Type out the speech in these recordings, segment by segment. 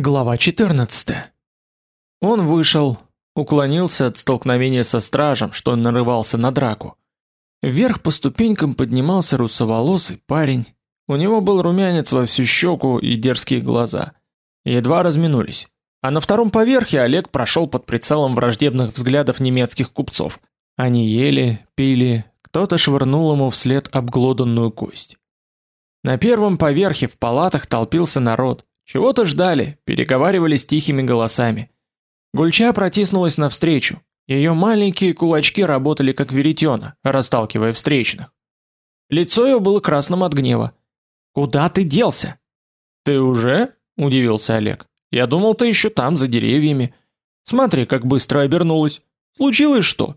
Глава 14. Он вышел, уклонился от столкновения со стражем, что он нарывался на драку. Вверх по ступенькам поднимался русоволосый парень. У него был румянец во всю щеку и дерзкие глаза. Едва разминулись. А на втором поверхе Олег прошел под прицелом враждебных взглядов немецких купцов. Они ели, пили, кто-то швырнул ему вслед обглоданную кость. На первом поверхе в палатах толпился народ. Чего-то ждали, переговаривались тихими голосами. Гульча протиснулась навстречу. Ее маленькие кулачки работали как веретена, расталкивая встречных. Лицо ее было красным от гнева. Куда ты делся? Ты уже? удивился Олег. Я думал, ты еще там за деревьями. Смотри, как быстро обернулась. Случилось что?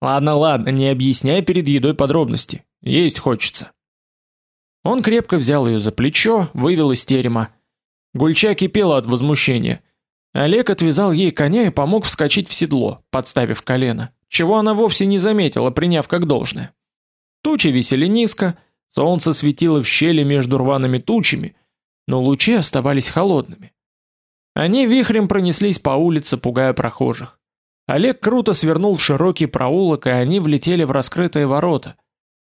Ладно, ладно, не объясняй перед едой подробности. Есть хочется. Он крепко взял ее за плечо, вывел из терема. Гульча кипела от возмущения. Олег отвязал ей коня и помог вскочить в седло, подставив колено, чего она вовсе не заметила, приняв как должное. Тучи висели низко, солнце светило в щели между рваными тучами, но лучи оставались холодными. Они вихрем пронеслись по улице, пугая прохожих. Олег круто свернул в широкий проулок, и они влетели в раскрытые ворота.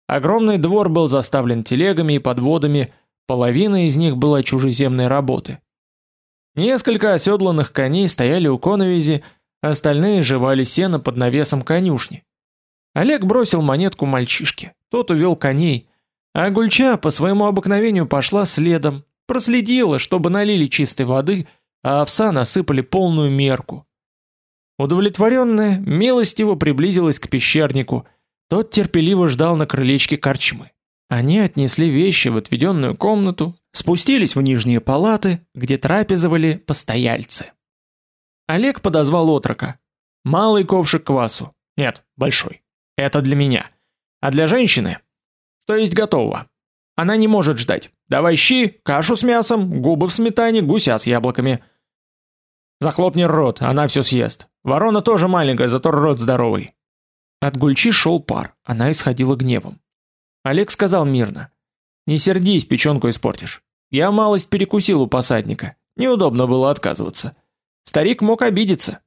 Огромный двор был заставлен телегами и подводами, Половина из них была чужеземной работы. Несколько оседланных коней стояли у коновизи, остальные жевали сено под навесом конюшни. Олег бросил монетку мальчишке. Тот увел коней, а Гульча по своему обыкновению пошла следом, проследила, чтобы налили чистой воды, а овса насыпали полную мерку. Удовлетворенная, милостиво приблизилась к пещернику. Тот терпеливо ждал на крылечке корчмы. Они отнесли вещи в отведенную комнату, спустились в нижние палаты, где трапезовали постояльцы. Олег подозвал отрока. Малый ковшик квасу. Нет, большой. Это для меня. А для женщины? Что есть готово. Она не может ждать. Давай щи, кашу с мясом, губы в сметане, гуся с яблоками. Захлопни рот, она все съест. Ворона тоже маленькая, зато рот здоровый. От Гульчи шел пар, она исходила гневом. Олег сказал мирно: "Не сердись, печёнку испортишь. Я малость перекусил у посадника. Неудобно было отказываться. Старик мог обидеться".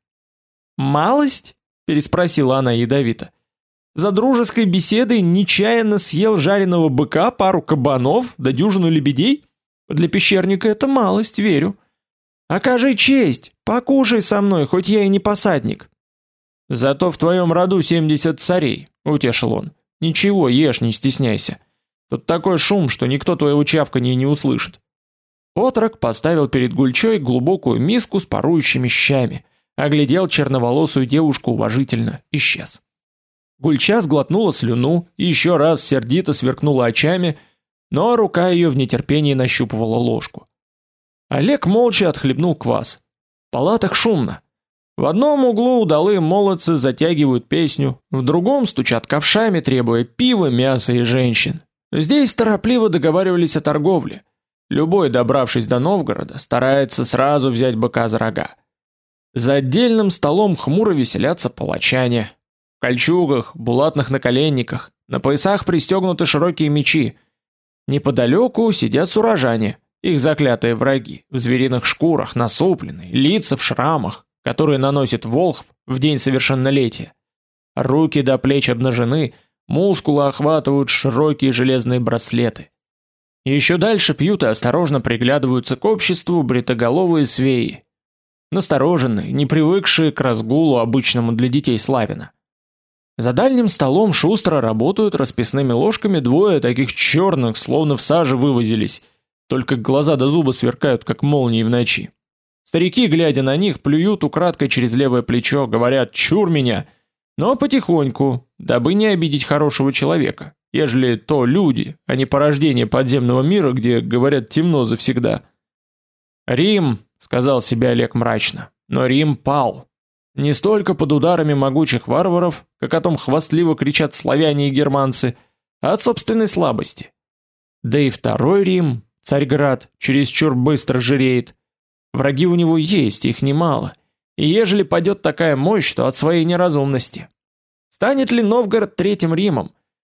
"Малость?" переспросила она ядовито. "За дружеской беседой нечаянно съел жареного быка, пару кабанов, да дюжину лебедей? Для пещерника это малость, верю. Окажи честь, покушай со мной, хоть я и не посадник". Зато в твоем роду 70 царей, утешил он. Ничего, ешь, не стесняйся. Тут такой шум, что никто твоего чавканья не услышит. Отрок поставил перед Гульчой глубокую миску с парующими щами, оглядел черноволосую девушку уважительно, исчез. Гульча сглотнула слюну и еще раз сердито сверкнула очами, но рука ее в нетерпении нащупывала ложку. Олег молча отхлебнул квас. В палатах шумно. В одном углу удалые молодцы затягивают песню, в другом стучат ковшами, требуя пива, мяса и женщин. Здесь торопливо договаривались о торговле. Любой, добравшись до Новгорода, старается сразу взять быка за рога. За отдельным столом хмуро веселятся палачане. В кольчугах, булатных наколенниках, на поясах пристегнуты широкие мечи. Неподалеку сидят сурожане, их заклятые враги, в звериных шкурах, насупленные, лица в шрамах которые наносит волхв в день совершеннолетия. Руки до плеч обнажены, мускулы охватывают широкие железные браслеты. Еще дальше пьют и осторожно приглядываются к обществу бритоголовые свеи. Настороженные, не привыкшие к разгулу обычному для детей Славина. За дальним столом шустро работают расписными ложками двое таких черных, словно в саже вывозились, только глаза до зуба сверкают, как молнии в ночи. Старики, глядя на них, плюют украдкой через левое плечо, говорят «чур меня», но потихоньку, дабы не обидеть хорошего человека, ежели то люди, а не порождение подземного мира, где, говорят, темно завсегда. «Рим», — сказал себе Олег мрачно, — «но Рим пал. Не столько под ударами могучих варваров, как о том хвастливо кричат славяне и германцы, а от собственной слабости. Да и второй Рим, Царьград, чересчур быстро жиреет, Враги у него есть, их немало. И ежели падет такая мощь, то от своей неразумности. Станет ли Новгород третьим Римом?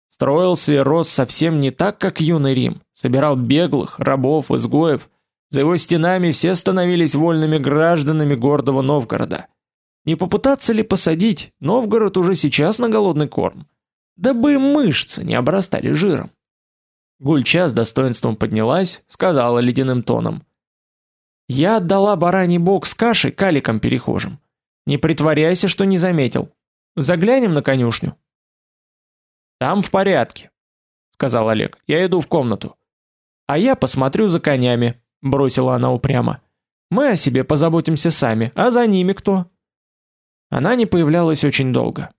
Строился и рос совсем не так, как юный Рим. Собирал беглых, рабов, изгоев, За его стенами все становились вольными гражданами гордого Новгорода. Не попытаться ли посадить Новгород уже сейчас на голодный корм? Дабы мышцы не обрастали жиром. Гульча с достоинством поднялась, сказала ледяным тоном. «Я отдала бараний бок с кашей каликам перехожим. Не притворяйся, что не заметил. Заглянем на конюшню». «Там в порядке», — сказал Олег. «Я иду в комнату». «А я посмотрю за конями», — бросила она упрямо. «Мы о себе позаботимся сами, а за ними кто?» Она не появлялась очень долго.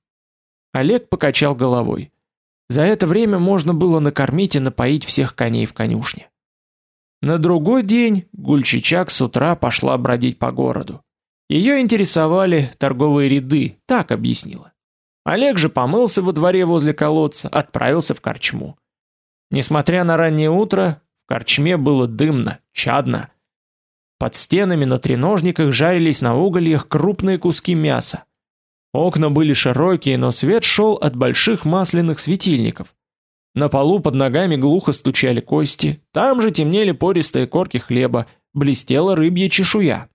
Олег покачал головой. За это время можно было накормить и напоить всех коней в конюшне. На другой день Гульчичак с утра пошла бродить по городу. Ее интересовали торговые ряды, так объяснила. Олег же помылся во дворе возле колодца, отправился в корчму. Несмотря на раннее утро, в корчме было дымно, чадно. Под стенами на треножниках жарились на угольях крупные куски мяса. Окна были широкие, но свет шел от больших масляных светильников. На полу под ногами глухо стучали кости, там же темнели пористые корки хлеба, блестела рыбья чешуя.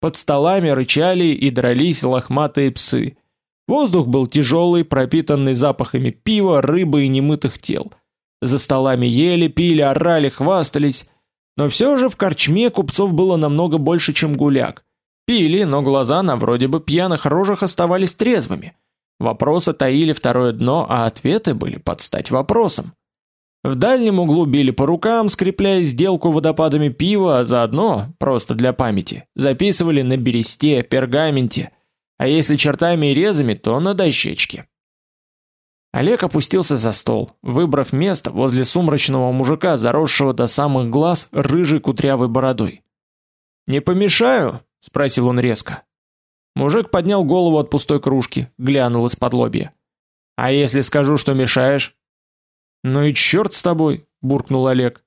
Под столами рычали и дрались лохматые псы. Воздух был тяжелый, пропитанный запахами пива, рыбы и немытых тел. За столами ели, пили, орали, хвастались. Но все же в корчме купцов было намного больше, чем гуляк. Пили, но глаза на вроде бы пьяных рожах оставались трезвыми. Вопросы таили второе дно, а ответы были под стать вопросам. В дальнем углу били по рукам, скрепляя сделку водопадами пива, а заодно, просто для памяти, записывали на бересте, пергаменте, а если чертами и резами, то на дощечке. Олег опустился за стол, выбрав место возле сумрачного мужика, заросшего до самых глаз рыжей кудрявой бородой. «Не помешаю?» – спросил он резко. Мужик поднял голову от пустой кружки, глянул из-под лобья. «А если скажу, что мешаешь?» «Ну и черт с тобой!» – буркнул Олег.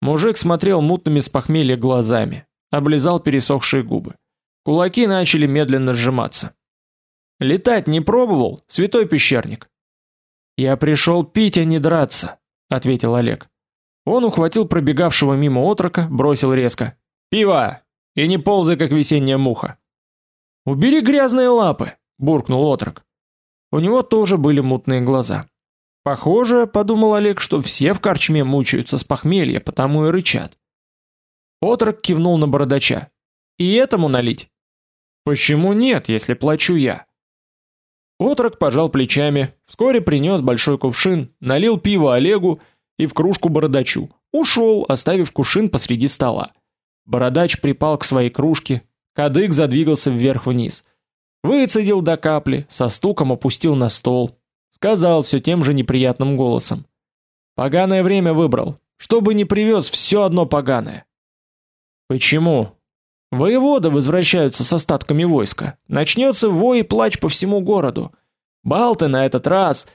Мужик смотрел мутными с похмелья глазами, облизал пересохшие губы. Кулаки начали медленно сжиматься. «Летать не пробовал, святой пещерник?» «Я пришел пить, а не драться», — ответил Олег. Он ухватил пробегавшего мимо отрока, бросил резко. «Пиво! И не ползай, как весенняя муха!» «Убери грязные лапы!» — буркнул отрок. У него тоже были мутные глаза. Похоже, подумал Олег, что все в корчме мучаются с похмелья, потому и рычат. Отрок кивнул на бородача. «И этому налить?» «Почему нет, если плачу я?» Отрок пожал плечами, вскоре принес большой кувшин, налил пиво Олегу и в кружку бородачу. Ушел, оставив кувшин посреди стола. Бородач припал к своей кружке, кадык задвигался вверх-вниз. Выцедил до капли, со стуком опустил на стол. Сказал все тем же неприятным голосом. «Поганое время выбрал. Чтобы не привез, все одно поганое». «Почему?» Воеводы возвращаются с остатками войска. Начнется вой и плач по всему городу. Балты на этот раз,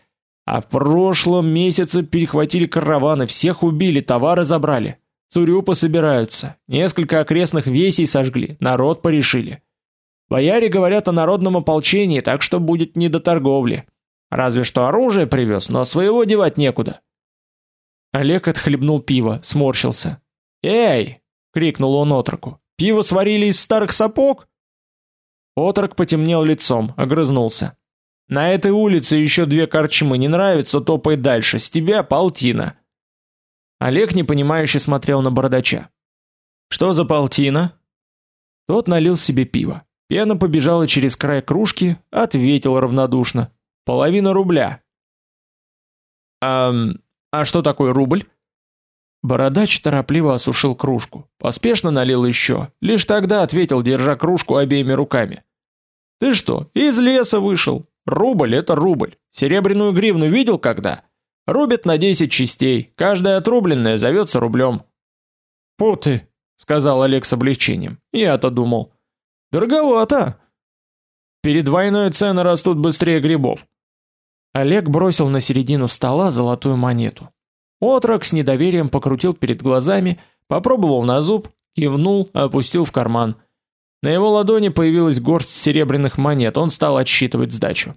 а в прошлом месяце перехватили караваны, всех убили, товары забрали. Цурюпы собираются, несколько окрестных весей сожгли, народ порешили. Бояре говорят о народном ополчении, так что будет не до торговли. Разве что оружие привез, но своего девать некуда. Олег отхлебнул пиво, сморщился. "Эй!" крикнул он отроку. Пиво сварили из старых сапог? Отрок потемнел лицом, огрызнулся. На этой улице еще две корчмы, не нравится, топай дальше, с тебя полтина. Олег непонимающе смотрел на бородача. Что за полтина? Тот налил себе пиво. Пена побежала через край кружки, ответил равнодушно: половина рубля. А, а что такое рубль? Бородач торопливо осушил кружку, поспешно налил еще, лишь тогда ответил, держа кружку обеими руками. Ты что, из леса вышел? Рубль это рубль. Серебряную гривну видел когда? Рубят на 10 частей, каждая отрубленная зовется рублем. Фу ты, сказал Олег с облегчением. Я-то думал. Дороговато. Перед войной цены растут быстрее грибов. Олег бросил на середину стола золотую монету. Отрок с недоверием покрутил перед глазами, попробовал на зуб, кивнул, опустил в карман. На его ладони появилась горсть серебряных монет, он стал отсчитывать сдачу.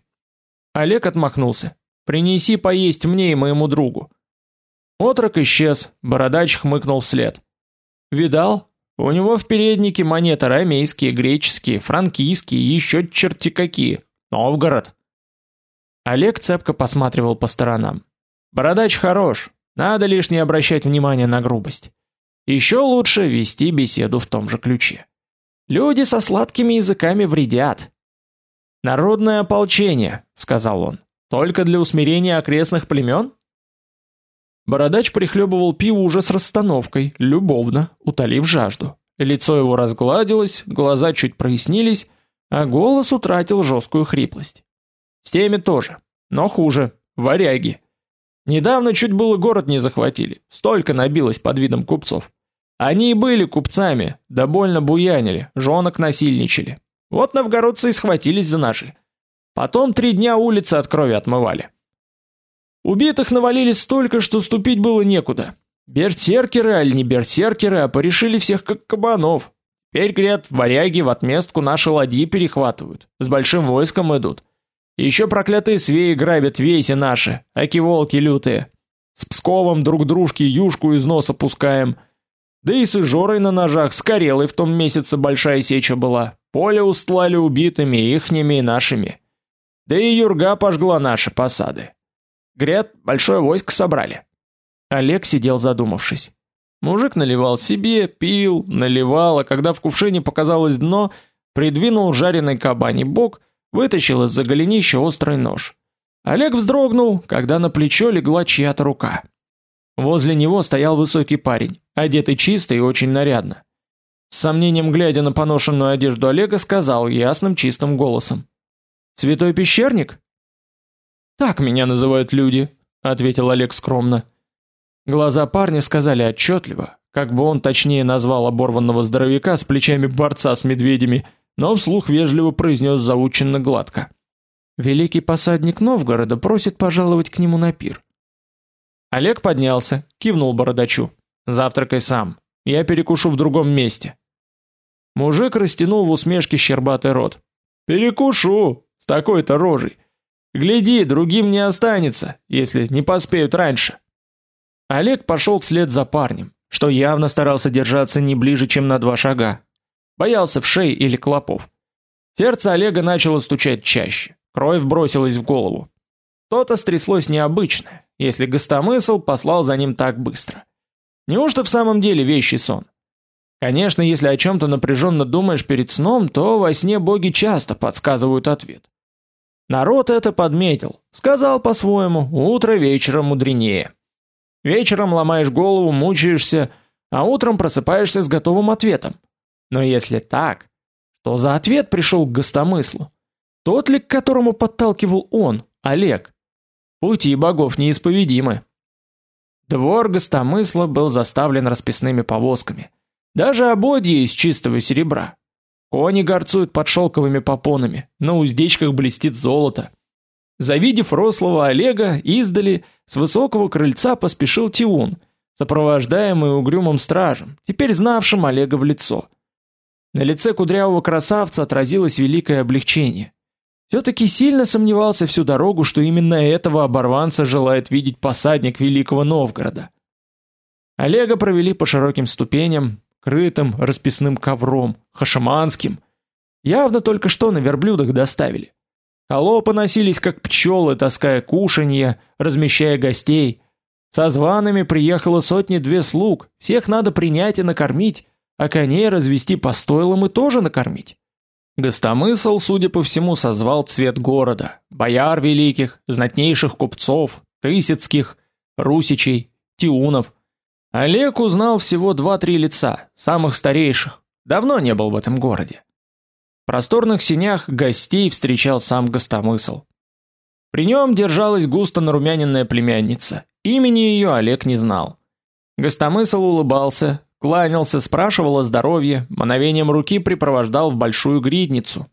Олег отмахнулся. «Принеси поесть мне и моему другу». Отрок исчез, бородач хмыкнул вслед. Видал? У него в переднике монеты ромейские, греческие, франкийские, еще черти какие. Новгород. Олег цепко посматривал по сторонам. Бородач хорош, надо лишь не обращать внимания на грубость. Еще лучше вести беседу в том же ключе. Люди со сладкими языками вредят. Народное ополчение, сказал он. Только для усмирения окрестных племен? Бородач прихлебывал пиво уже с расстановкой, любовно, утолив жажду. Лицо его разгладилось, глаза чуть прояснились, а голос утратил жесткую хриплость. С теми тоже, но хуже, варяги. Недавно чуть было город не захватили, столько набилось под видом купцов. Они и были купцами, да буянили, жонок насильничали. Вот новгородцы и схватились за ножи. Потом три дня улицы от крови отмывали. Убитых навалились столько, что ступить было некуда. Берсеркеры, аль не берсеркеры, а порешили всех как кабанов. Теперь, говорят, варяги в отместку наши ладьи перехватывают, с большим войском идут. И еще проклятые свеи грабят веси наши, аки волки лютые. С Псковом друг дружке юшку из носа пускаем – да и с Ижорой на ножах, с Карелой в том месяце большая сеча была. Поле устлали убитыми, ихними и нашими. Да и Юрга пожгла наши посады. Гряд, большое войско собрали. Олег сидел задумавшись. Мужик наливал себе, пил, наливал, а когда в кувшине показалось дно, придвинул жареный кабаний бок, вытащил из-за голенища острый нож. Олег вздрогнул, когда на плечо легла чья-то рука. Возле него стоял высокий парень, одетый чисто и очень нарядно. С сомнением глядя на поношенную одежду Олега, сказал ясным чистым голосом: "Святой пещерник?" "Так меня называют люди", ответил Олег скромно. Глаза парня сказали отчетливо, как бы он точнее назвал оборванного здоровяка с плечами борца с медведями, но вслух вежливо произнес заученно гладко: "Великий посадник Новгорода просит пожаловать к нему на пир". Олег поднялся, кивнул бородачу. Завтракай сам. Я перекушу в другом месте. Мужик растянул в усмешке щербатый рот. Перекушу с такой-то рожей. Гляди, другим не останется, если не поспеют раньше. Олег пошел вслед за парнем, что явно старался держаться не ближе, чем на два шага. Боялся в шеи или клопов. Сердце Олега начало стучать чаще. Кровь бросилась в голову. То-то стряслось необычное если гостомысл послал за ним так быстро. Неужто в самом деле вещий сон? Конечно, если о чем то напряженно думаешь перед сном, то во сне боги часто подсказывают ответ. Народ это подметил, сказал по-своему: утро вечером мудренее. Вечером ломаешь голову, мучаешься, а утром просыпаешься с готовым ответом. Но если так, то за ответ пришел к гостомыслу? Тот ли, к которому подталкивал он, Олег? Пути богов неисповедимы. Двор гостомысла был заставлен расписными повозками, даже ободья из чистого серебра. Кони горцуют под шелковыми попонами, на уздечках блестит золото. Завидев рослого Олега издали, с высокого крыльца поспешил Тиун, сопровождаемый угрюмым стражем, теперь знавшим Олега в лицо. На лице кудрявого красавца отразилось великое облегчение. Все-таки сильно сомневался всю дорогу, что именно этого оборванца желает видеть посадник Великого Новгорода. Олега провели по широким ступеням, крытым расписным ковром, хашаманским. Явно только что на верблюдах доставили. Холопы носились как пчелы, таская кушанья, размещая гостей. Со зваными приехало сотни-две слуг, всех надо принять и накормить, а коней развести по стойлам и тоже накормить. Гостомысл, судя по всему, созвал цвет города: бояр великих, знатнейших купцов, тысяцких, русичей, тиунов. Олег узнал всего два-три лица, самых старейших. Давно не был в этом городе. В просторных сенях гостей встречал сам Гостомысл. При нем держалась густо нарумяненная племянница. Имени ее Олег не знал. Гостомысл улыбался, кланялся, спрашивал о здоровье, мановением руки припровождал в большую гридницу.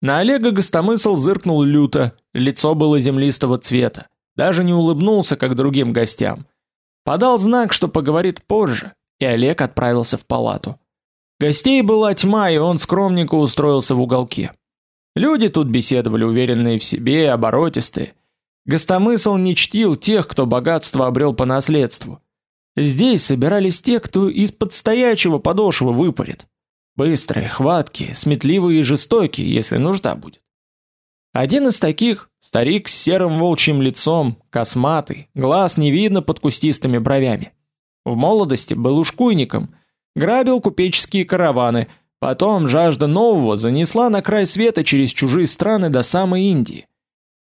На Олега гостомысл зыркнул люто, лицо было землистого цвета, даже не улыбнулся, как другим гостям. Подал знак, что поговорит позже, и Олег отправился в палату. Гостей была тьма, и он скромненько устроился в уголке. Люди тут беседовали уверенные в себе, оборотистые. Гостомысл не чтил тех, кто богатство обрел по наследству. Здесь собирались те, кто из-под стоячего подошвы выпарит. Быстрые, хваткие, сметливые и жестокие, если нужда будет. Один из таких, старик с серым волчьим лицом, косматый, глаз не видно под кустистыми бровями. В молодости был ушкуйником, грабил купеческие караваны, потом жажда нового занесла на край света через чужие страны до самой Индии.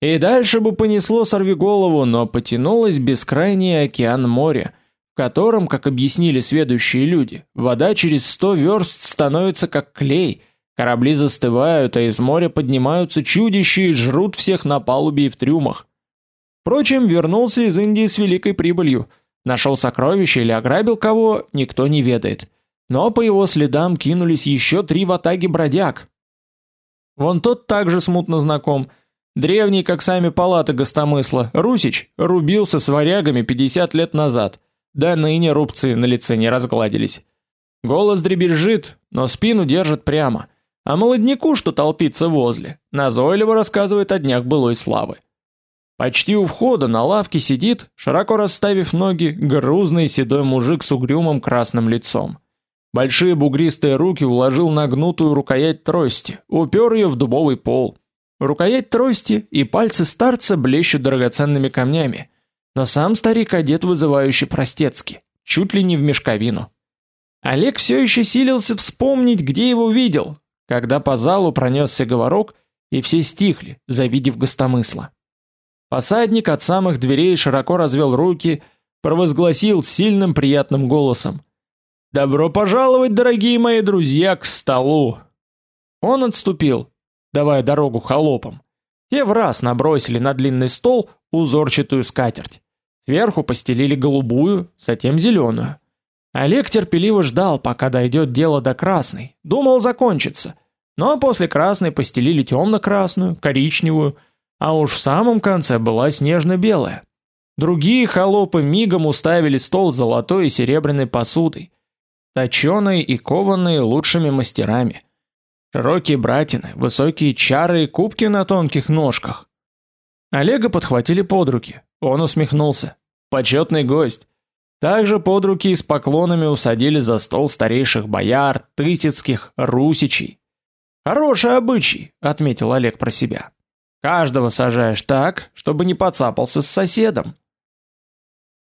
И дальше бы понесло сорви голову, но потянулось бескрайний океан моря, в котором, как объяснили сведущие люди, вода через сто верст становится как клей, корабли застывают, а из моря поднимаются чудища и жрут всех на палубе и в трюмах. Впрочем, вернулся из Индии с великой прибылью, нашел сокровища или ограбил кого, никто не ведает. Но по его следам кинулись еще три ватаги бродяг. Вон тот также смутно знаком – Древний, как сами палаты гостомысла, Русич рубился с варягами 50 лет назад. Да ныне рубцы на лице не разгладились. Голос дребезжит, но спину держит прямо. А молодняку, что толпится возле, назойливо рассказывает о днях былой славы. Почти у входа на лавке сидит, широко расставив ноги, грузный седой мужик с угрюмым красным лицом. Большие бугристые руки уложил на гнутую рукоять трости, упер ее в дубовый пол. Рукоять трости и пальцы старца блещут драгоценными камнями, но сам старик одет вызывающе простецки, чуть ли не в мешковину. Олег все еще силился вспомнить, где его видел, когда по залу пронесся говорок, и все стихли, завидев гостомысла. Посадник от самых дверей широко развел руки, провозгласил сильным приятным голосом: "Добро пожаловать, дорогие мои друзья, к столу". Он отступил, давая дорогу холопам. Те в раз набросили на длинный стол узорчатую скатерть. Сверху постелили голубую, затем зеленую. Олег терпеливо ждал, пока дойдет дело до красной. Думал закончится. Но после красной постелили темно-красную, коричневую, а уж в самом конце была снежно-белая. Другие холопы мигом уставили стол золотой и серебряной посудой, точеной и кованной лучшими мастерами. Широкие братины, высокие чары и кубки на тонких ножках. Олега подхватили под руки. Он усмехнулся. Почетный гость. Также под руки и с поклонами усадили за стол старейших бояр, тысяцких, русичей. Хороший обычай, отметил Олег про себя. Каждого сажаешь так, чтобы не подцапался с соседом.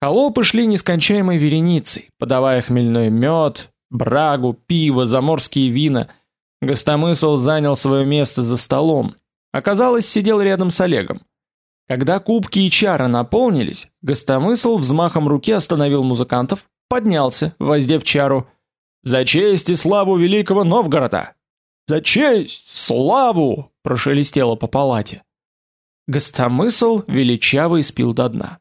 Холопы шли нескончаемой вереницей, подавая хмельной мед, брагу, пиво, заморские вина – Гостомысл занял свое место за столом. Оказалось, сидел рядом с Олегом. Когда кубки и чары наполнились, Гостомысл взмахом руки остановил музыкантов, поднялся, воздев чару. «За честь и славу великого Новгорода!» «За честь, славу!» – прошелестело по палате. Гостомысл величаво испил до дна.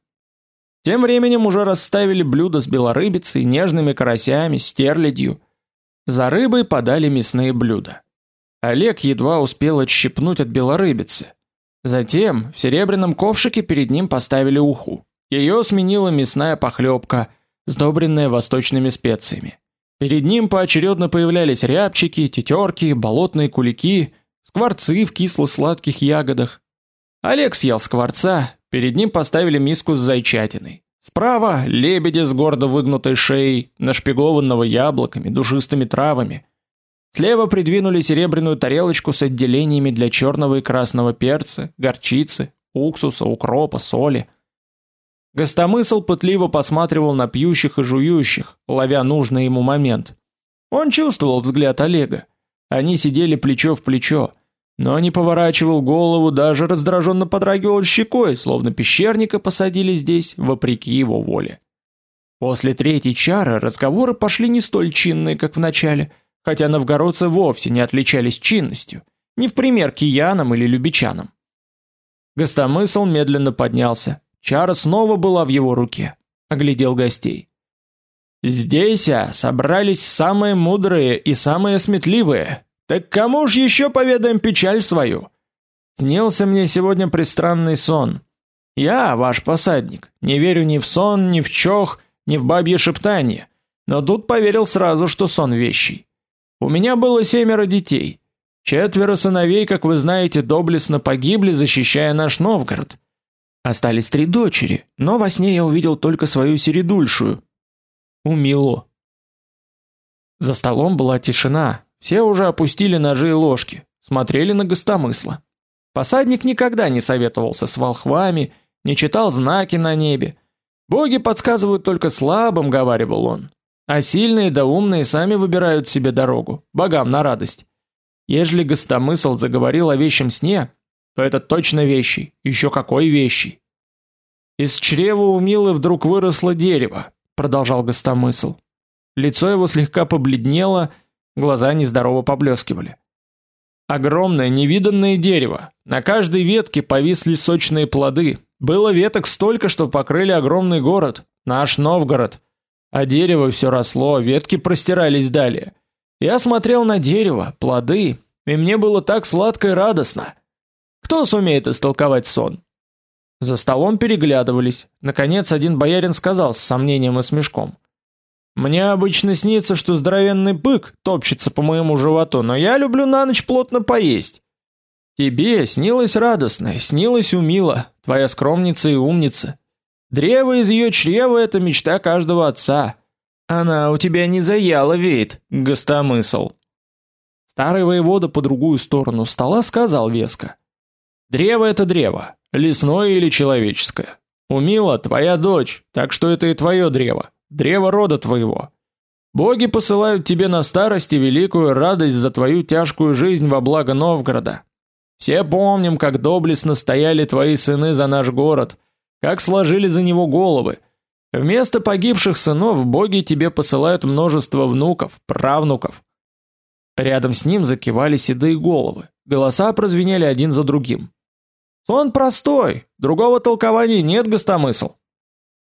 Тем временем уже расставили блюда с белорыбицей, нежными карасями, стерлядью – за рыбой подали мясные блюда. Олег едва успел отщипнуть от белорыбицы. Затем в серебряном ковшике перед ним поставили уху. Ее сменила мясная похлебка, сдобренная восточными специями. Перед ним поочередно появлялись рябчики, тетерки, болотные кулики, скворцы в кисло-сладких ягодах. Олег съел скворца, перед ним поставили миску с зайчатиной. Справа лебеди с гордо выгнутой шеей, нашпигованного яблоками, душистыми травами. Слева придвинули серебряную тарелочку с отделениями для черного и красного перца, горчицы, уксуса, укропа, соли. Гостомысл пытливо посматривал на пьющих и жующих, ловя нужный ему момент. Он чувствовал взгляд Олега. Они сидели плечо в плечо, но не поворачивал голову, даже раздраженно подрагивал щекой, словно пещерника посадили здесь вопреки его воле. После третьей чары разговоры пошли не столь чинные, как в начале, хотя новгородцы вовсе не отличались чинностью, не в пример киянам или любичанам. Гостомысл медленно поднялся. Чара снова была в его руке. Оглядел гостей. Здесь а, собрались самые мудрые и самые сметливые, так кому ж еще поведаем печаль свою? Снился мне сегодня пристранный сон. Я, ваш посадник, не верю ни в сон, ни в чох, ни в бабье шептание, но тут поверил сразу, что сон вещий. У меня было семеро детей. Четверо сыновей, как вы знаете, доблестно погибли, защищая наш Новгород. Остались три дочери, но во сне я увидел только свою середульшую. Умило. За столом была тишина. Все уже опустили ножи и ложки, смотрели на гостомысла. Посадник никогда не советовался с волхвами, не читал знаки на небе. Боги подсказывают только слабым, говаривал он. А сильные да умные сами выбирают себе дорогу, богам на радость. Ежели гостомысл заговорил о вещем сне, то это точно вещий, еще какой вещий. Из чрева у Милы вдруг выросло дерево, продолжал гостомысл. Лицо его слегка побледнело, глаза нездорово поблескивали. Огромное невиданное дерево. На каждой ветке повисли сочные плоды. Было веток столько, что покрыли огромный город, наш Новгород. А дерево все росло, ветки простирались далее. Я смотрел на дерево, плоды, и мне было так сладко и радостно. Кто сумеет истолковать сон? За столом переглядывались. Наконец один боярин сказал с сомнением и смешком: "Мне обычно снится, что здоровенный бык топчется по моему животу, но я люблю на ночь плотно поесть. Тебе снилось радостно, снилось умило, твоя скромница и умница. Древо из ее чрева это мечта каждого отца. Она у тебя не заяла веет, гостомысл". Старый воевода по другую сторону стола сказал веско: "Древо это древо, лесное или человеческое. Умила твоя дочь, так что это и твое древо, древо рода твоего. Боги посылают тебе на старости великую радость за твою тяжкую жизнь во благо Новгорода. Все помним, как доблестно стояли твои сыны за наш город, как сложили за него головы. Вместо погибших сынов боги тебе посылают множество внуков, правнуков. Рядом с ним закивали седые головы. Голоса прозвенели один за другим. Сон простой, другого толкования нет, гостомысл.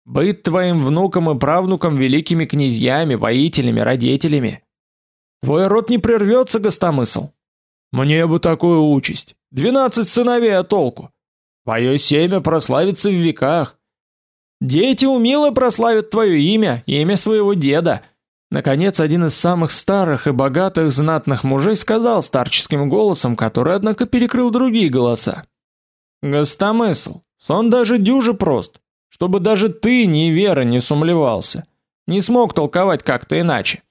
Быть твоим внукам и правнукам великими князьями, воителями, родителями. Твой род не прервется, гостомысл. Мне бы такую участь. Двенадцать сыновей а толку. Твое семя прославится в веках. Дети умело прославят твое имя, имя своего деда. Наконец, один из самых старых и богатых знатных мужей сказал старческим голосом, который, однако, перекрыл другие голоса. «Гостомысл, сон даже дюже прост, чтобы даже ты, не вера, не сумлевался, не смог толковать как-то иначе».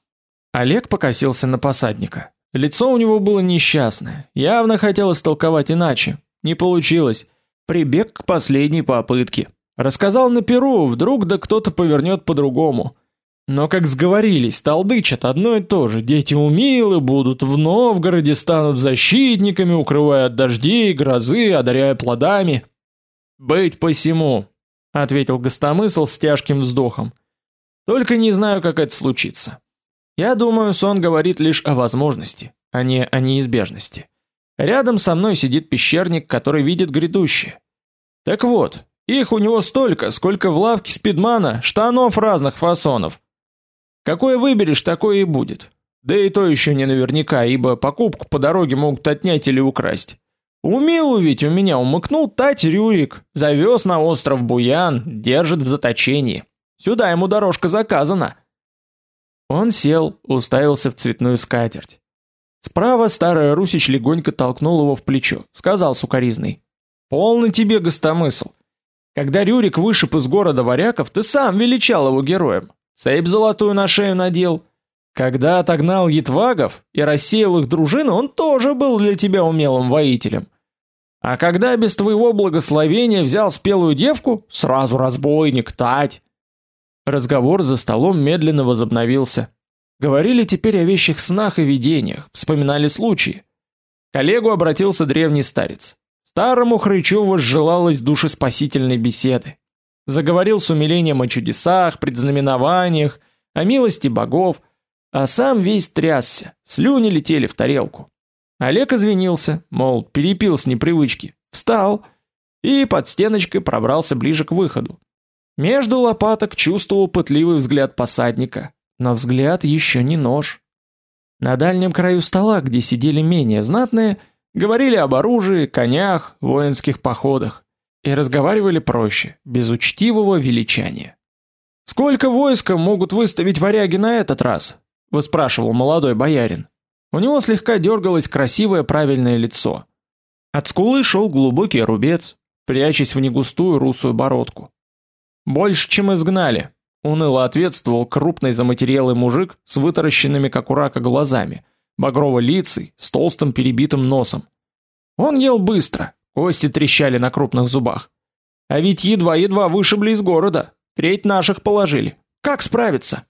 Олег покосился на посадника. Лицо у него было несчастное, явно хотел истолковать иначе. Не получилось. Прибег к последней попытке. Рассказал на перу, вдруг да кто-то повернет по-другому. Но как сговорились, толдычат одно и то же. Дети умилы будут в Новгороде, станут защитниками, укрывая от дождей, грозы, одаряя плодами. Быть посему, ответил гостомысл с тяжким вздохом. Только не знаю, как это случится. Я думаю, сон говорит лишь о возможности, а не о неизбежности. Рядом со мной сидит пещерник, который видит грядущее. Так вот, их у него столько, сколько в лавке спидмана штанов разных фасонов. Какое выберешь, такое и будет. Да и то еще не наверняка, ибо покупку по дороге могут отнять или украсть. Умил ведь у меня умыкнул тать Рюрик, завез на остров Буян, держит в заточении. Сюда ему дорожка заказана. Он сел, уставился в цветную скатерть. Справа старая Русич легонько толкнул его в плечо, сказал сукаризный: "Полный тебе гостомысл. Когда Рюрик вышиб из города варяков, ты сам величал его героем. Цепь золотую на шею надел. Когда отогнал Етвагов и рассеял их дружину, он тоже был для тебя умелым воителем. А когда без твоего благословения взял спелую девку, сразу разбойник, тать. Разговор за столом медленно возобновился. Говорили теперь о вещих снах и видениях, вспоминали случаи. К коллегу обратился древний старец. Старому хрычу возжелалось душеспасительной беседы заговорил с умилением о чудесах, предзнаменованиях, о милости богов, а сам весь трясся, слюни летели в тарелку. Олег извинился, мол, перепил с непривычки, встал и под стеночкой пробрался ближе к выходу. Между лопаток чувствовал пытливый взгляд посадника, но взгляд еще не нож. На дальнем краю стола, где сидели менее знатные, говорили об оружии, конях, воинских походах и разговаривали проще, без учтивого величания. Сколько войска могут выставить варяги на этот раз? выспрашивал молодой боярин. У него слегка дергалось красивое правильное лицо. От скулы шел глубокий рубец, прячась в негустую русую бородку. Больше, чем изгнали, уныло ответствовал крупный заматерелый мужик с вытаращенными как у рака глазами, багрово-лицый, с толстым перебитым носом. Он ел быстро, кости трещали на крупных зубах. А ведь едва-едва вышибли из города, треть наших положили. Как справиться?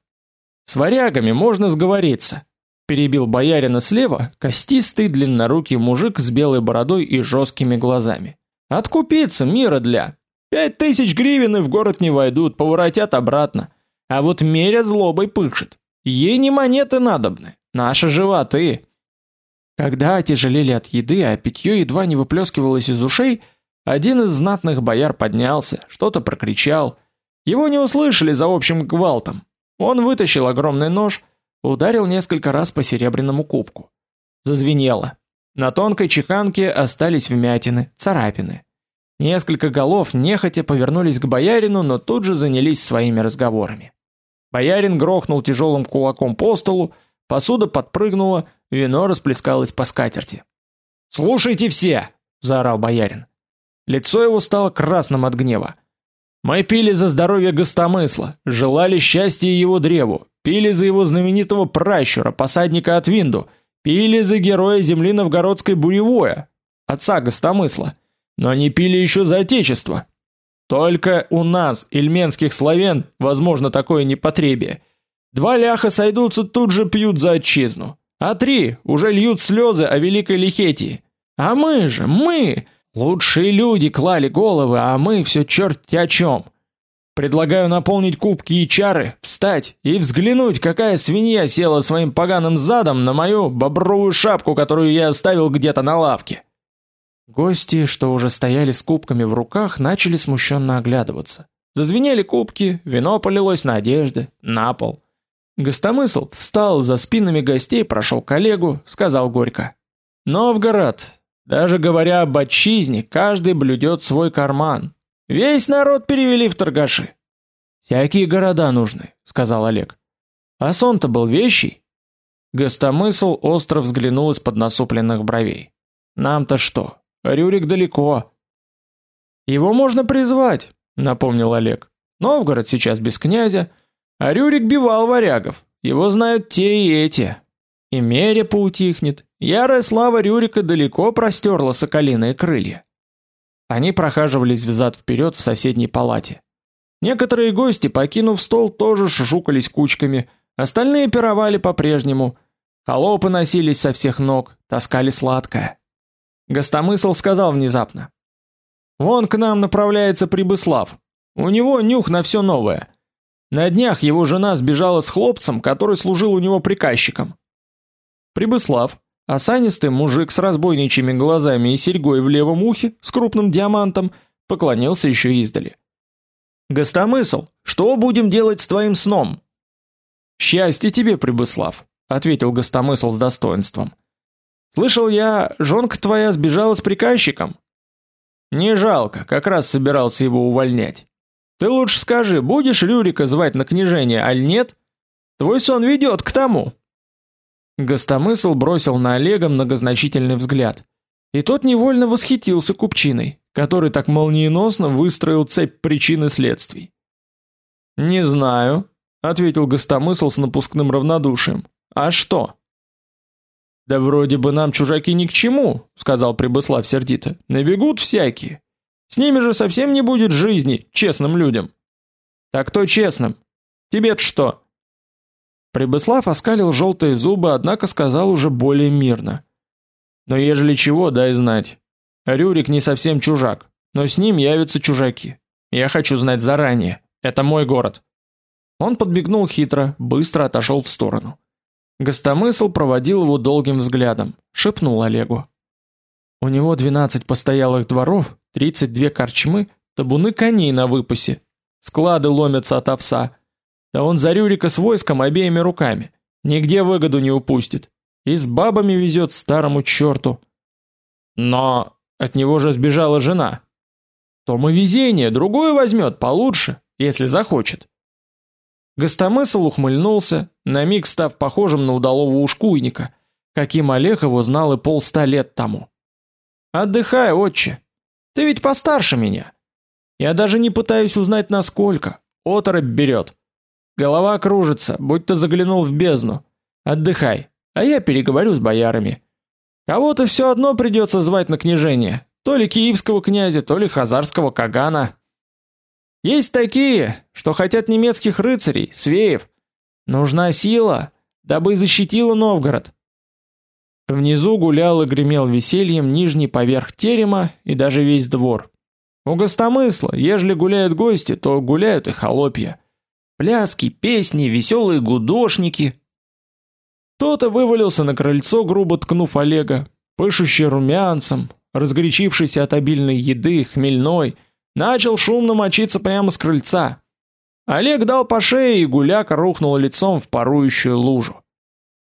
С варягами можно сговориться, перебил боярина слева костистый длиннорукий мужик с белой бородой и жесткими глазами. Откупиться мира для. Пять тысяч гривен и в город не войдут, поворотят обратно. А вот меря злобой пышет. Ей не монеты надобны, наши животы. Когда отяжелели от еды, а питье едва не выплескивалось из ушей, один из знатных бояр поднялся, что-то прокричал. Его не услышали за общим гвалтом. Он вытащил огромный нож, ударил несколько раз по серебряному кубку. Зазвенело. На тонкой чеканке остались вмятины, царапины. Несколько голов нехотя повернулись к боярину, но тут же занялись своими разговорами. Боярин грохнул тяжелым кулаком по столу, посуда подпрыгнула, вино расплескалось по скатерти. "Слушайте все", заорал боярин. Лицо его стало красным от гнева. Мы пили за здоровье гостомысла, желали счастья его древу, пили за его знаменитого пращура, посадника от Винду, пили за героя земли новгородской буревое, отца гостомысла, но не пили еще за отечество. Только у нас, ильменских славян, возможно такое непотребие. Два ляха сойдутся тут же пьют за отчизну, а три уже льют слезы о великой Лихетии. А мы же, мы Лучшие люди клали головы, а мы все черти о чем. Предлагаю наполнить кубки и чары, встать и взглянуть, какая свинья села своим поганым задом на мою бобровую шапку, которую я оставил где-то на лавке. Гости, что уже стояли с кубками в руках, начали смущенно оглядываться. Зазвенели кубки, вино полилось на одежды, на пол. Гостомысл встал за спинами гостей, прошел коллегу, сказал горько: "Новгород, даже говоря об отчизне, каждый блюдет свой карман. Весь народ перевели в торгаши. Всякие города нужны, сказал Олег. А сон-то был вещий. Гостомысл остро взглянул из-под насупленных бровей. Нам-то что? Рюрик далеко. Его можно призвать, напомнил Олег. Новгород сейчас без князя, а Рюрик бивал варягов. Его знают те и эти. И меря поутихнет, Ярая слава Рюрика далеко простерла соколиные крылья. Они прохаживались взад вперед в соседней палате. Некоторые гости, покинув стол, тоже шушукались кучками, остальные пировали по-прежнему. Холопы носились со всех ног, таскали сладкое. Гостомысл сказал внезапно: "Вон к нам направляется Прибыслав. У него нюх на все новое. На днях его жена сбежала с хлопцем, который служил у него приказчиком. Прибыслав, Осанистый мужик с разбойничьими глазами и серьгой в левом ухе с крупным диамантом поклонился еще издали. Гостомысл, что будем делать с твоим сном? Счастье тебе, Прибыслав, ответил Гостомысл с достоинством. Слышал я, жонка твоя сбежала с приказчиком. Не жалко, как раз собирался его увольнять. Ты лучше скажи, будешь Рюрика звать на княжение, аль нет? Твой сон ведет к тому. Гостомысл бросил на Олега многозначительный взгляд. И тот невольно восхитился купчиной, который так молниеносно выстроил цепь причин и следствий. «Не знаю», — ответил Гостомысл с напускным равнодушием. «А что?» «Да вроде бы нам чужаки ни к чему», — сказал Прибыслав сердито. «Набегут всякие. С ними же совсем не будет жизни честным людям». «Так кто честным? Тебе-то что?» Прибыслав оскалил желтые зубы, однако сказал уже более мирно: "Но ежели чего, дай знать. Рюрик не совсем чужак, но с ним явятся чужаки. Я хочу знать заранее. Это мой город". Он подбегнул хитро, быстро отошел в сторону. Гостомысл проводил его долгим взглядом, шепнул Олегу: "У него 12 постоялых дворов, 32 корчмы, табуны коней на выпасе. Склады ломятся от овса. Да он за Рюрика с войском обеими руками. Нигде выгоду не упустит. И с бабами везет старому черту. Но от него же сбежала жена. То мы везение, другую возьмет получше, если захочет. Гостомысл ухмыльнулся, на миг став похожим на удалого ушкуйника, каким Олег его знал и полста лет тому. Отдыхай, отче. Ты ведь постарше меня. Я даже не пытаюсь узнать насколько. Оторопь берет. Голова кружится, будто заглянул в бездну. Отдыхай, а я переговорю с боярами. Кого-то все одно придется звать на княжение, то ли киевского князя, то ли хазарского кагана. Есть такие, что хотят немецких рыцарей, свеев. Нужна сила, дабы защитила Новгород. Внизу гулял и гремел весельем нижний поверх терема и даже весь двор. У гостомысла, ежели гуляют гости, то гуляют и холопья. Пляски, песни, веселые гудошники. Кто-то вывалился на крыльцо, грубо ткнув Олега, пышущий румянцем, разгорячившийся от обильной еды, хмельной, начал шумно мочиться прямо с крыльца. Олег дал по шее, и гуляка рухнул лицом в парующую лужу.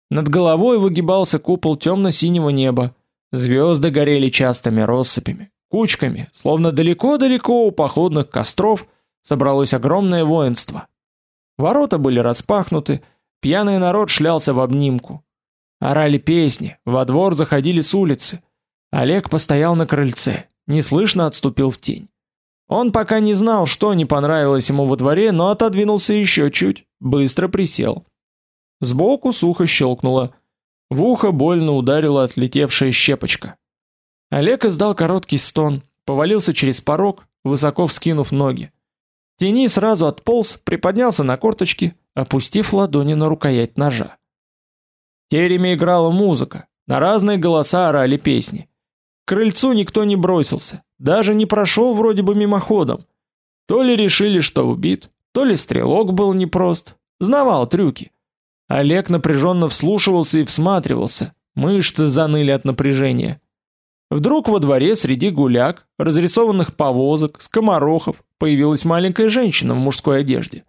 Над головой выгибался купол темно-синего неба. Звезды горели частыми россыпями, кучками, словно далеко-далеко у походных костров собралось огромное воинство. Ворота были распахнуты, пьяный народ шлялся в обнимку. Орали песни, во двор заходили с улицы. Олег постоял на крыльце, неслышно отступил в тень. Он пока не знал, что не понравилось ему во дворе, но отодвинулся еще чуть, быстро присел. Сбоку сухо щелкнуло. В ухо больно ударила отлетевшая щепочка. Олег издал короткий стон, повалился через порог, высоко вскинув ноги. Тени сразу отполз, приподнялся на корточки, опустив ладони на рукоять ножа. В тереме играла музыка, на разные голоса орали песни. К крыльцу никто не бросился, даже не прошел вроде бы мимоходом. То ли решили, что убит, то ли стрелок был непрост, знавал трюки. Олег напряженно вслушивался и всматривался. Мышцы заныли от напряжения. Вдруг во дворе среди гуляк, разрисованных повозок, скоморохов, появилась маленькая женщина в мужской одежде.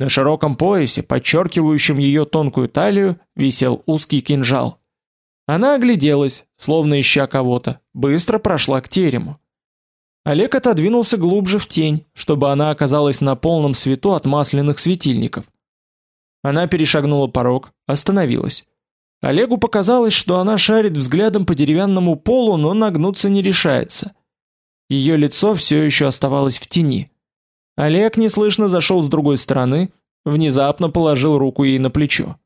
На широком поясе, подчеркивающем ее тонкую талию, висел узкий кинжал. Она огляделась, словно ища кого-то, быстро прошла к терему. Олег отодвинулся глубже в тень, чтобы она оказалась на полном свету от масляных светильников. Она перешагнула порог, остановилась. Олегу показалось, что она шарит взглядом по деревянному полу, но нагнуться не решается. Ее лицо все еще оставалось в тени. Олег неслышно зашел с другой стороны, внезапно положил руку ей на плечо.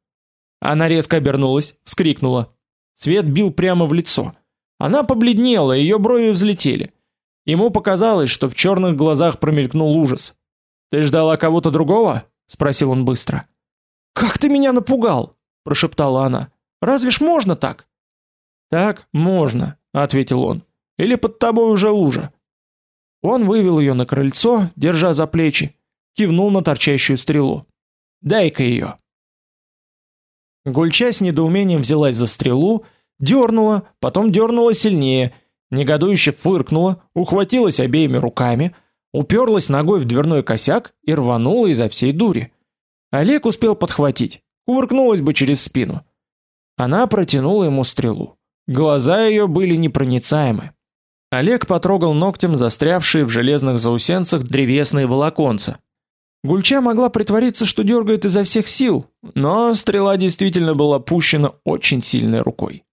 Она резко обернулась, вскрикнула. Свет бил прямо в лицо. Она побледнела, ее брови взлетели. Ему показалось, что в черных глазах промелькнул ужас. "Ты ждала кого-то другого?" спросил он быстро. Как ты меня напугал, прошептала она. Разве ж можно так? Так, можно, ответил он. Или под тобой уже лужа. Он вывел ее на крыльцо, держа за плечи, кивнул на торчащую стрелу. Дай-ка ее. Гульча с недоумением взялась за стрелу, дернула, потом дернула сильнее, негодующе фыркнула, ухватилась обеими руками, уперлась ногой в дверной косяк и рванула изо всей дури. Олег успел подхватить. Кувыркнулась бы через спину. Она протянула ему стрелу. Глаза ее были непроницаемы. Олег потрогал ногтем застрявшие в железных заусенцах древесные волоконца. Гульча могла притвориться, что дергает изо всех сил, но стрела действительно была пущена очень сильной рукой.